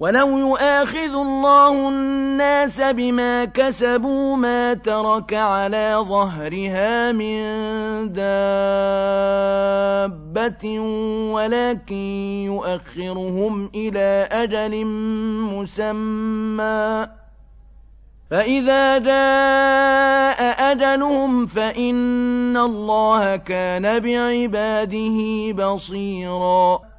وَلَوْ يُؤَاخِذُ اللَّهُ النَّاسَ بِمَا كَسَبُوا مَا تَرَكَ عَلَىٰ ظَهْرِهَا مِن دَابَّةٍ وَلَٰكِن يُؤَخِّرُهُمْ إِلَىٰ أَجَلٍ مُّسَمًّى ۖ فَإِذَا جَاءَ أَجَلُهُمْ فَإِنَّ اللَّهَ كَانَ بِعِبَادِهِ بَصِيرًا